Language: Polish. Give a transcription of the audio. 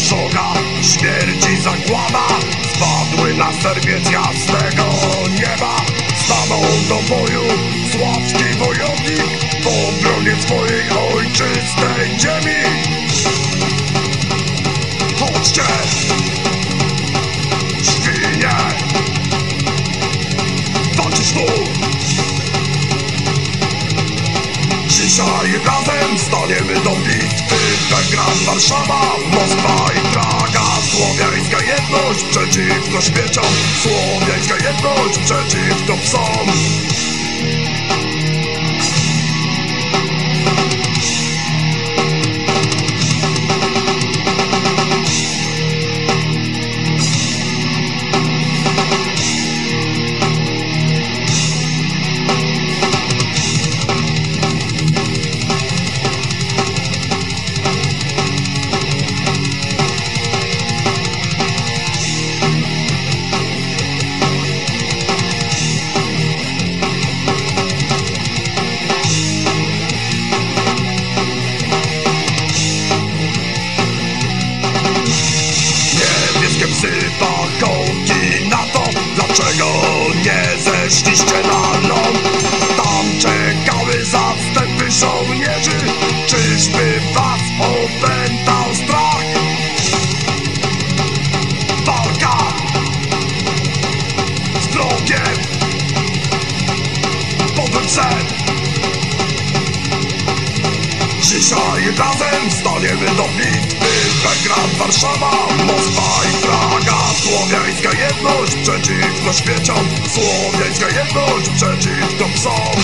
Oszoga, śmierci zagłada Spadły na serwiec jasnego nieba Stanął do boju sławski wojownik W obronie swojej ojczystej ziemi Chodźcie! Świnie! Walczysz tu! Dzisiaj razem staniemy do bitwy Belgrad, Warszawa, Moskwa przeciwko śmieciom Słowiańska jedność przeciwko psom Dlaczego nie zeszliście na ląd? Tam czekały zastępy żołnierzy Czyżby was opętał strach? Walka z wrogiem sen Dzisiaj razem staniemy do bitwy Belgrad, Warszawa, Moskwa i Praga Słowiańska jedność przeciwko śmieciom Słowiańska jedność przeciwko psom